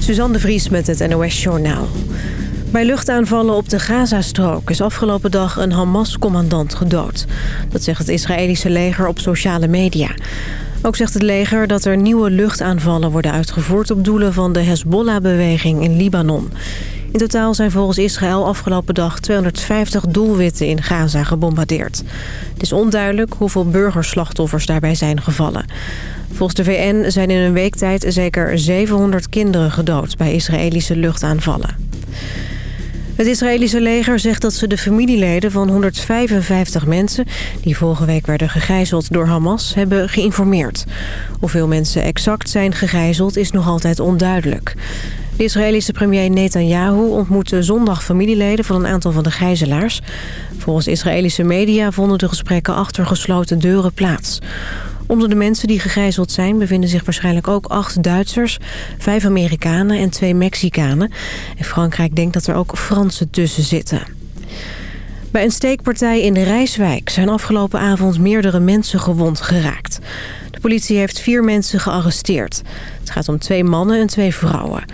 Suzanne de Vries met het NOS Journaal. Bij luchtaanvallen op de Gazastrook is afgelopen dag een Hamas-commandant gedood. Dat zegt het Israëlische leger op sociale media. Ook zegt het leger dat er nieuwe luchtaanvallen worden uitgevoerd... op doelen van de Hezbollah-beweging in Libanon. In totaal zijn volgens Israël afgelopen dag 250 doelwitten in Gaza gebombardeerd. Het is onduidelijk hoeveel burgerslachtoffers daarbij zijn gevallen. Volgens de VN zijn in een week tijd zeker 700 kinderen gedood bij Israëlische luchtaanvallen. Het Israëlische leger zegt dat ze de familieleden van 155 mensen... die vorige week werden gegijzeld door Hamas, hebben geïnformeerd. Hoeveel mensen exact zijn gegijzeld is nog altijd onduidelijk. De Israëlische premier Netanyahu ontmoette zondag familieleden van een aantal van de gijzelaars. Volgens Israëlische media vonden de gesprekken achter gesloten deuren plaats. Onder de mensen die gegijzeld zijn bevinden zich waarschijnlijk ook acht Duitsers, vijf Amerikanen en twee Mexicanen. En Frankrijk denkt dat er ook Fransen tussen zitten. Bij een steekpartij in de Rijswijk zijn afgelopen avond meerdere mensen gewond geraakt. De politie heeft vier mensen gearresteerd. Het gaat om twee mannen en twee vrouwen.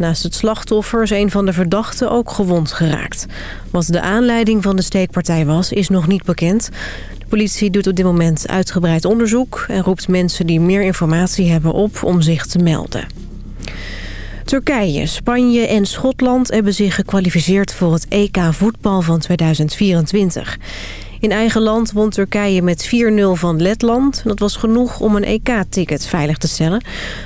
Naast het slachtoffer is een van de verdachten ook gewond geraakt. Wat de aanleiding van de steekpartij was, is nog niet bekend. De politie doet op dit moment uitgebreid onderzoek... en roept mensen die meer informatie hebben op om zich te melden. Turkije, Spanje en Schotland hebben zich gekwalificeerd voor het EK voetbal van 2024. In eigen land won Turkije met 4-0 van Letland. Dat was genoeg om een EK-ticket veilig te stellen.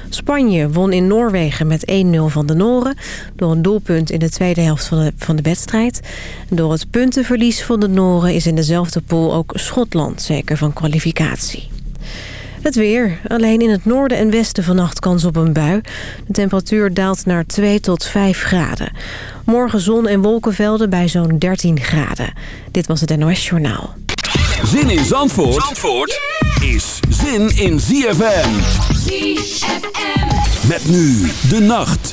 Spanje won in Noorwegen met 1-0 van de Noren... door een doelpunt in de tweede helft van de, wedstrijd. door het puntenverlies van de Noren is in dezelfde pool ook Schotland zeker van kwalificatie. Het weer. Alleen in het noorden en westen vannacht kans op een bui. De temperatuur daalt naar 2 tot 5 graden. Morgen zon en wolkenvelden bij zo'n 13 graden. Dit was het NOS Journaal. Zin in Zandvoort, Zandvoort is zin in ZFM. ZFM. Met nu de nacht.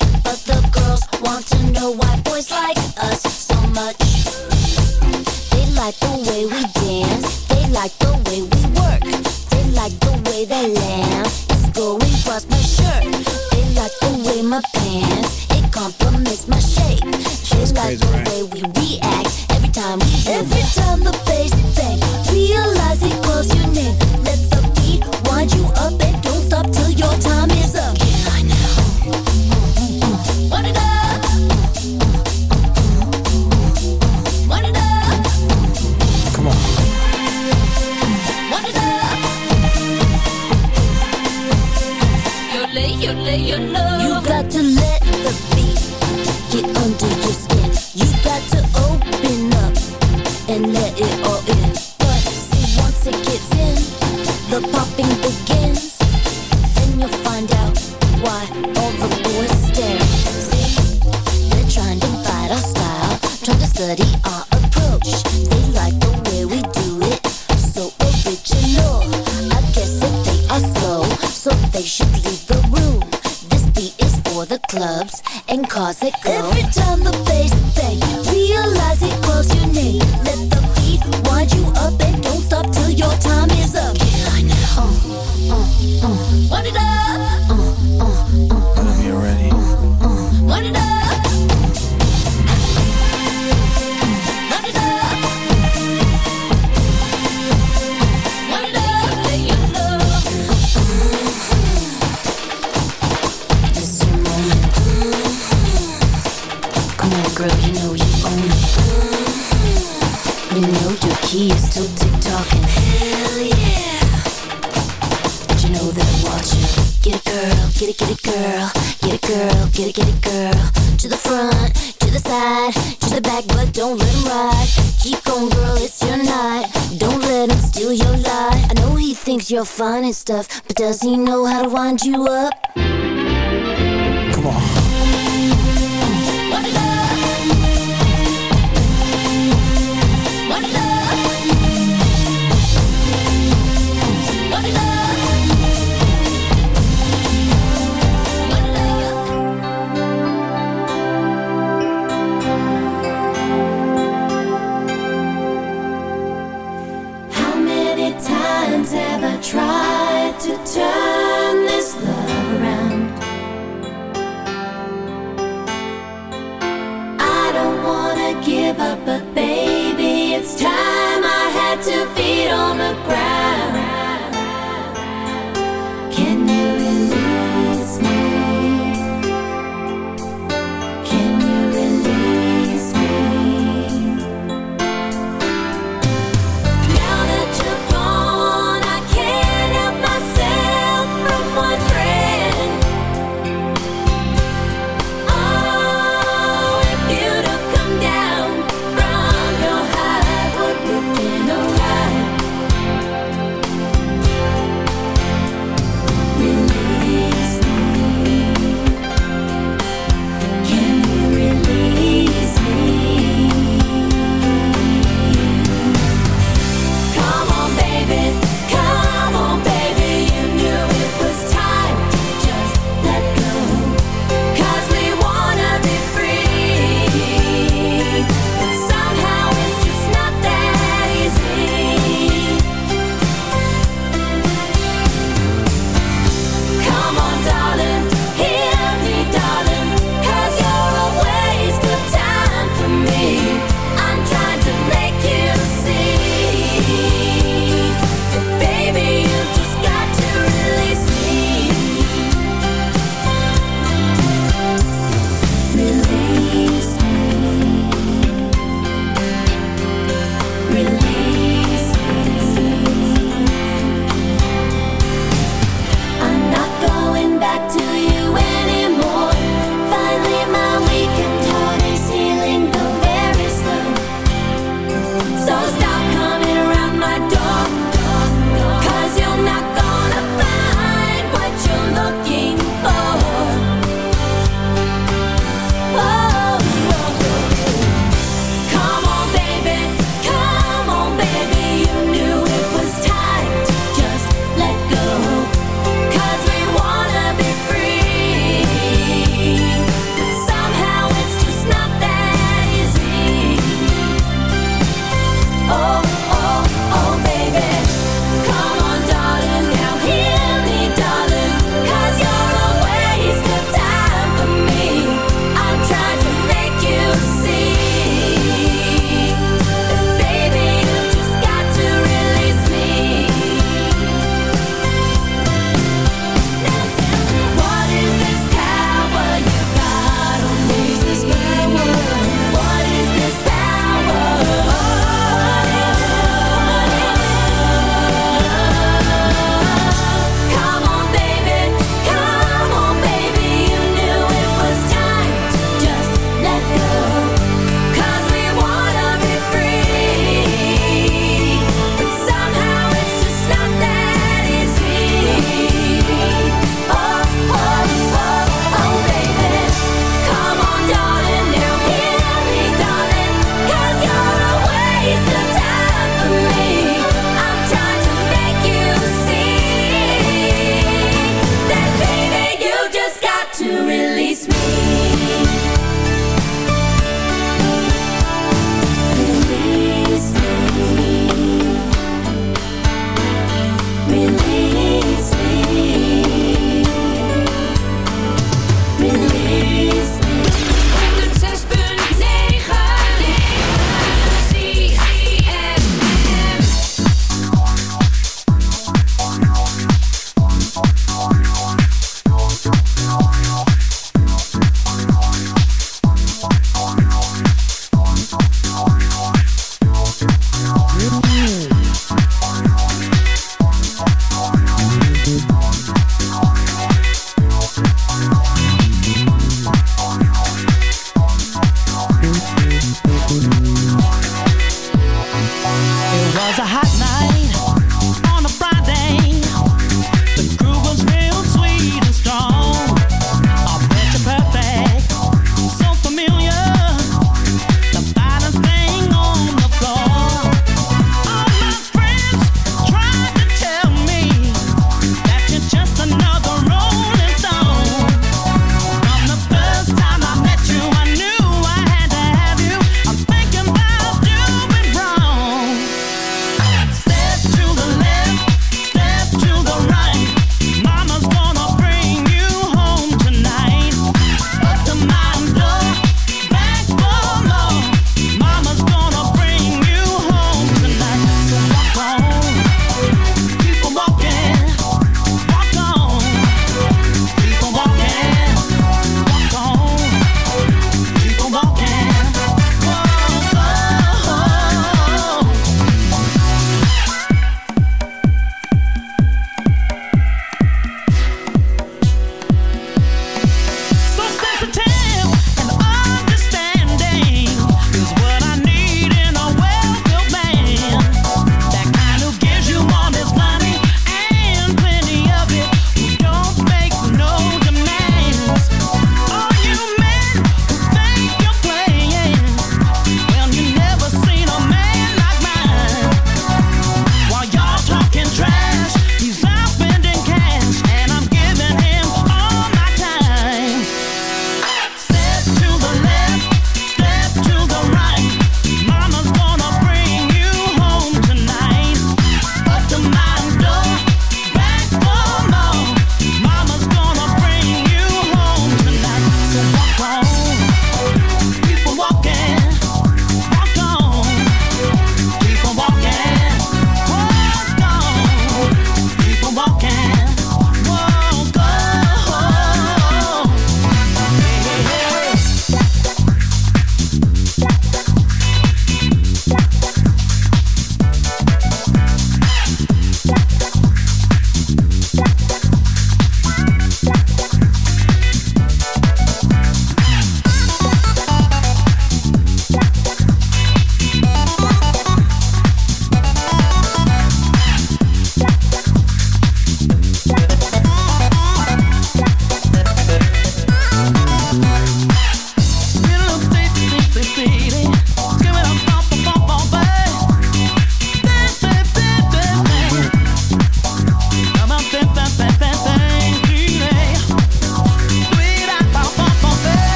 And let know your key is still tick-tocking. Hell yeah. But you know that I'm watching. Get it, girl, get it, get it, girl. Get it, girl, get it, get it, girl. To the front, to the side, to the back, but don't let him ride. Keep going, girl, it's your night. Don't let him steal your light. I know he thinks you're fine and stuff, but does he know how to wind you up? Come on. give up, a bit.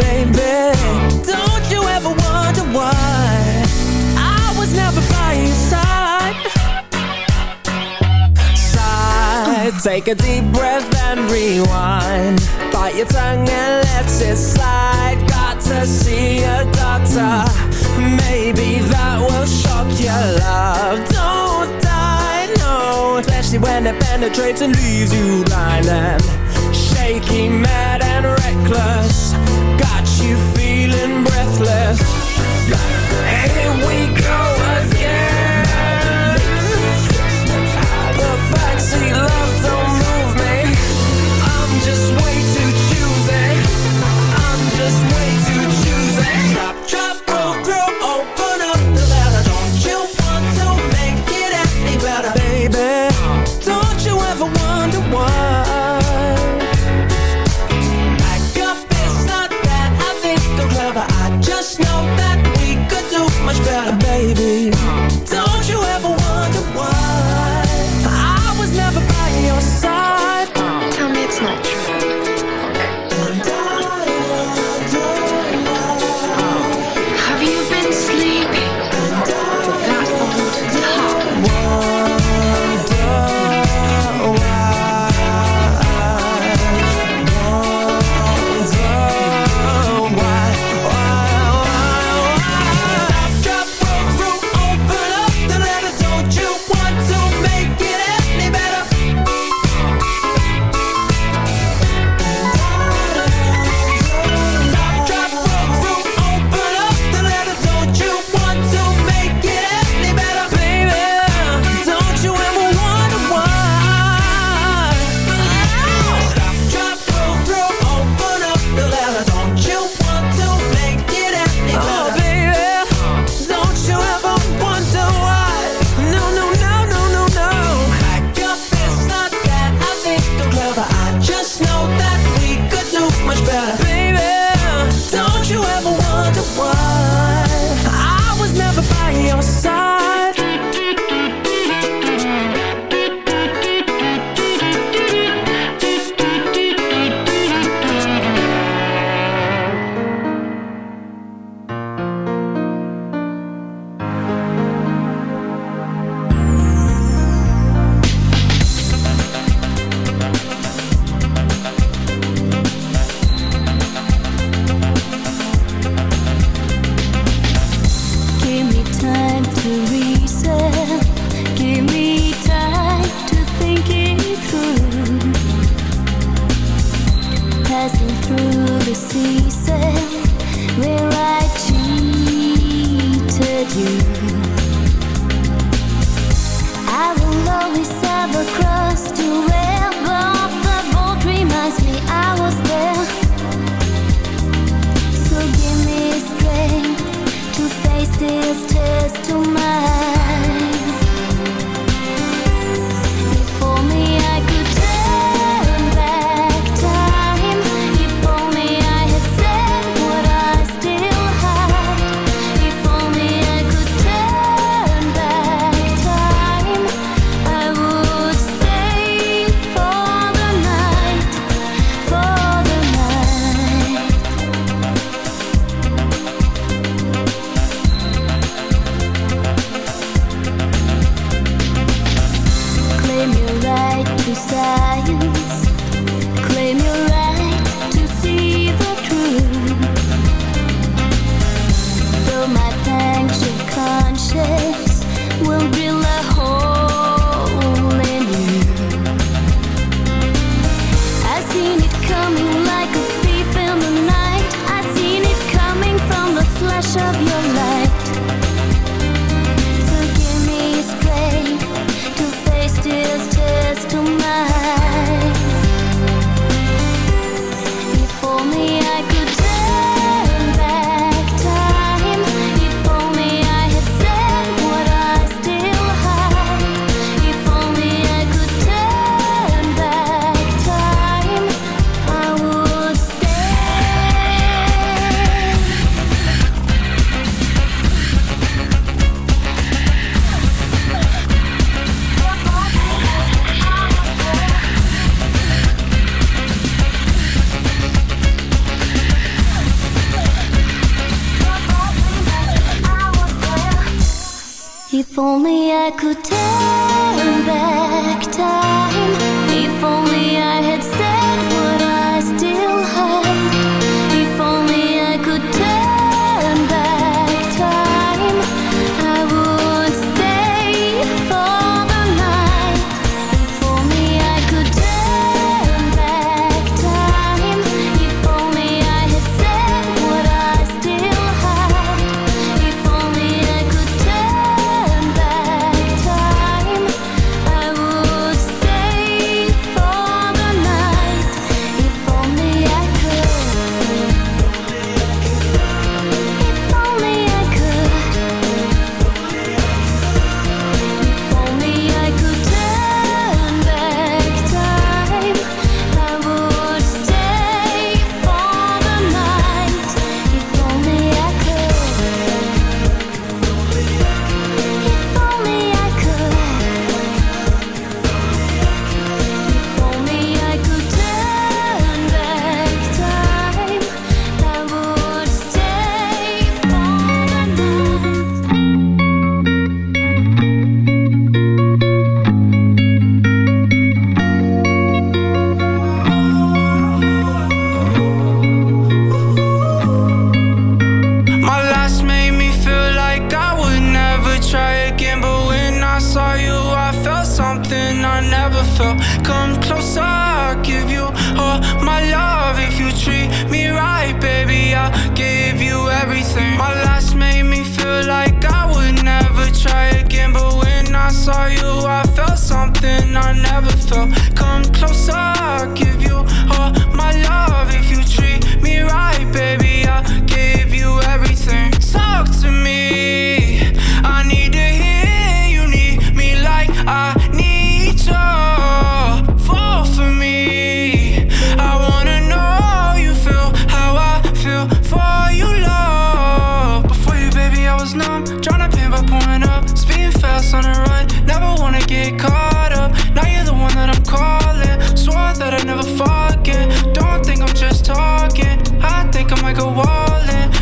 baby. Don't you ever wonder why I was never by your side? Side, take a deep breath and rewind. Bite your tongue and let it slide Got to see a doctor. Maybe that will shock your love. Don't die, no. Especially when it penetrates and leaves you blind. And shaky, mad and reckless. Got you feeling breathless. Here we go again. The backseat love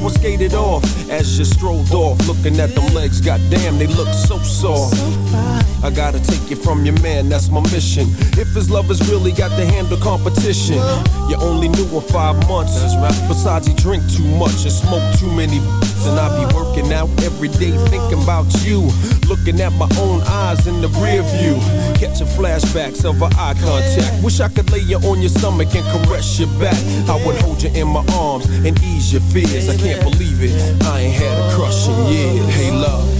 So skated off as you strolled off, looking at them legs. Goddamn, they look so soft. I gotta take you from your man, that's my mission. If his lovers really got to handle competition, you only knew him five months. Besides, he drink too much and smoke too many. And I be working out every day thinking about you. Looking at my own eyes in the rear view. Catching flashbacks of our eye contact. Wish I could lay you on your stomach and caress your back. I would hold you in my arms and ease your fears. I can't believe it. I ain't had a crush in years. Hey, love.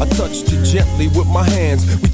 I touched you gently with my hands. We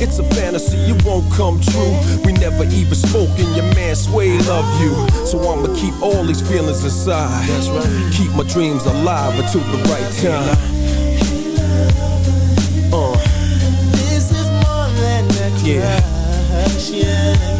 it's a fantasy, it won't come true. We never even spoke, and your man Sway love you. So I'ma keep all these feelings inside. Keep my dreams alive until the right time. Uh. This is more than a crush. Yeah. Yes.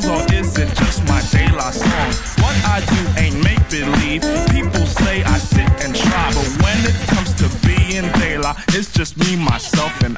goals, or is it just my de song? What I do ain't make believe. People say I sit and try, but when it comes to being de it's just me, myself, and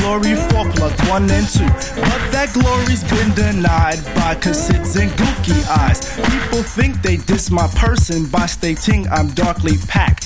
glory for plus one and two, But that glory's been denied by cassettes and gookie eyes. People think they diss my person by stating I'm darkly packed.